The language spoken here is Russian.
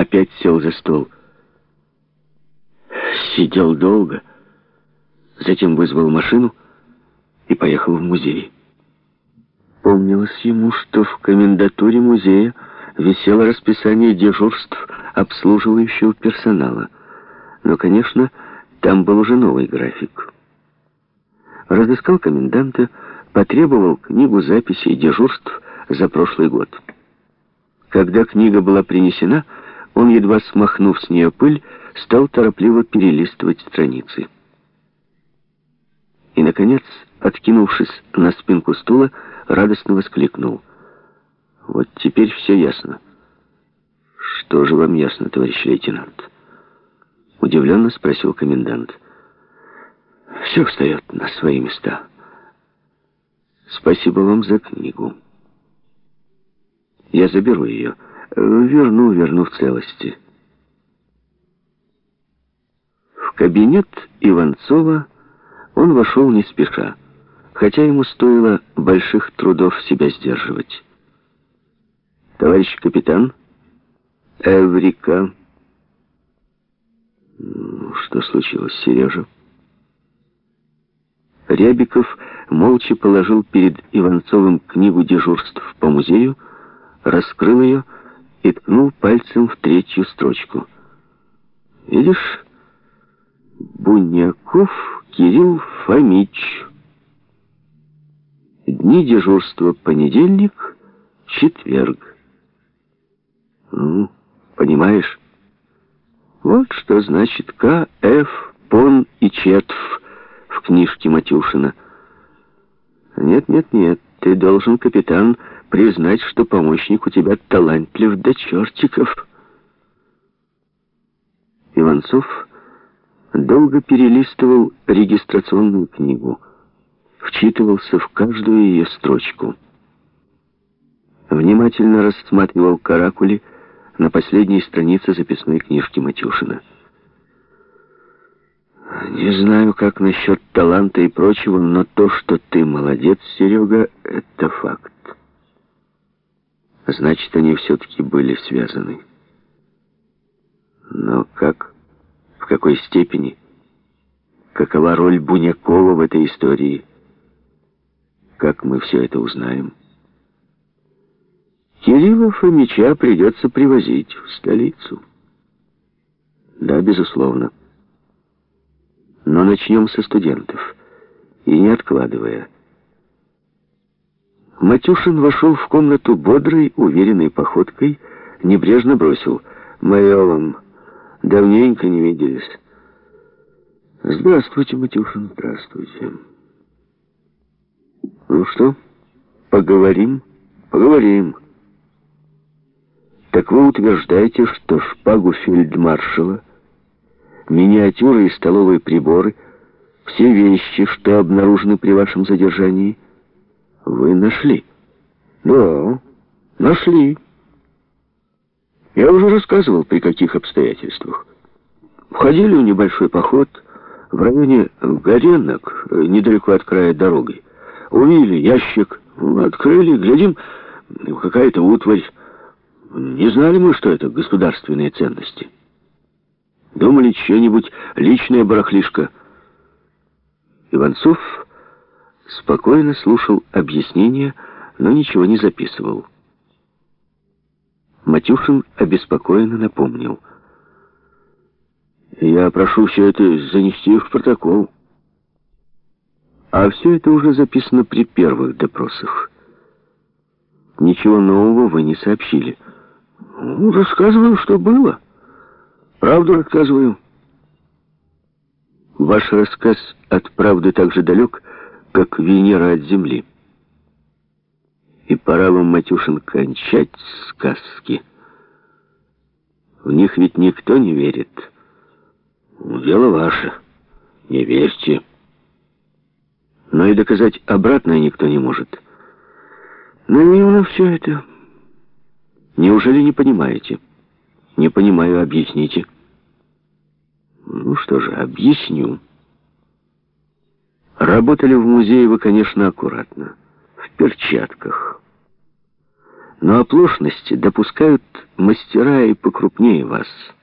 опять сел за стол. Сидел долго, затем вызвал машину и поехал в музей. Помнилось ему, что в комендатуре музея висело расписание дежурств обслуживающего персонала. Но, конечно, там был уже новый график. Разыскал коменданта, потребовал книгу записей дежурств за прошлый год. Когда книга была принесена, он, едва смахнув с нее пыль, стал торопливо перелистывать страницы. И, наконец, откинувшись на спинку стула, радостно воскликнул. «Вот теперь все ясно». «Что же вам ясно, товарищ лейтенант?» Удивленно спросил комендант. «Все встает на свои места. Спасибо вам за книгу. Я заберу ее. Верну, верну в целости». В кабинет Иванцова он вошел не спеша, хотя ему стоило больших трудов себя сдерживать. «Товарищ капитан, Эврика...» «Что случилось, Сережа?» Рябиков молча положил перед Иванцовым книгу дежурств по музею, раскрыл ее ткнул пальцем в третью строчку. «Видишь, Буняков Кирилл Фомич. Дни дежурства понедельник, четверг. Ну, понимаешь? Вот что значит К, Ф, Пон и Четв в книжке Матюшина. Нет, нет, нет, ты должен, капитан, признать, что помощник у тебя талантлив до чертиков. Иванцов долго перелистывал регистрационную книгу, вчитывался в каждую ее строчку. Внимательно рассматривал каракули на последней странице записной книжки Матюшина. «Не знаю, как насчет таланта и прочего, но то, что ты молодец, Серега, это факт. Значит, они все-таки были связаны. Но как какой степени, какова роль Бунякова в этой истории, как мы все это узнаем. Кирилла Фомича придется привозить в столицу. Да, безусловно. Но начнем со студентов, и не откладывая. Матюшин вошел в комнату бодрой, уверенной походкой, небрежно бросил «Мое вам...» Давненько не виделись. Здравствуйте, Матюшин, здравствуйте. Ну что, поговорим? Поговорим. Так вы утверждаете, что шпагу фельдмаршала, миниатюры и столовые приборы, все вещи, что обнаружены при вашем задержании, вы нашли? Да, нашли. Я уже рассказывал, при каких обстоятельствах. Входили в небольшой поход в районе Горенок, недалеко от края дороги. Увидели ящик, открыли, глядим, какая-то утварь. Не знали мы, что это государственные ценности. Думали, что-нибудь личное барахлишко. Иванцов спокойно слушал объяснения, но ничего не записывал. Матюшин обеспокоенно напомнил. «Я прошу все это занести в протокол». А все это уже записано при первых допросах. Ничего нового вы не сообщили. Ну, рассказываю, что было. Правду рассказываю. Ваш рассказ от правды так же далек, как Венера от Земли. И пора вам, Матюшин, кончать сказки. В них ведь никто не верит. Дело ваше. Не верьте. Но и доказать обратное никто не может. Наивно все это. Неужели не понимаете? Не понимаю, объясните. Ну что же, объясню. Работали в музее вы, конечно, аккуратно. В перчатках Но оплошности допускают мастера и покрупнее вас —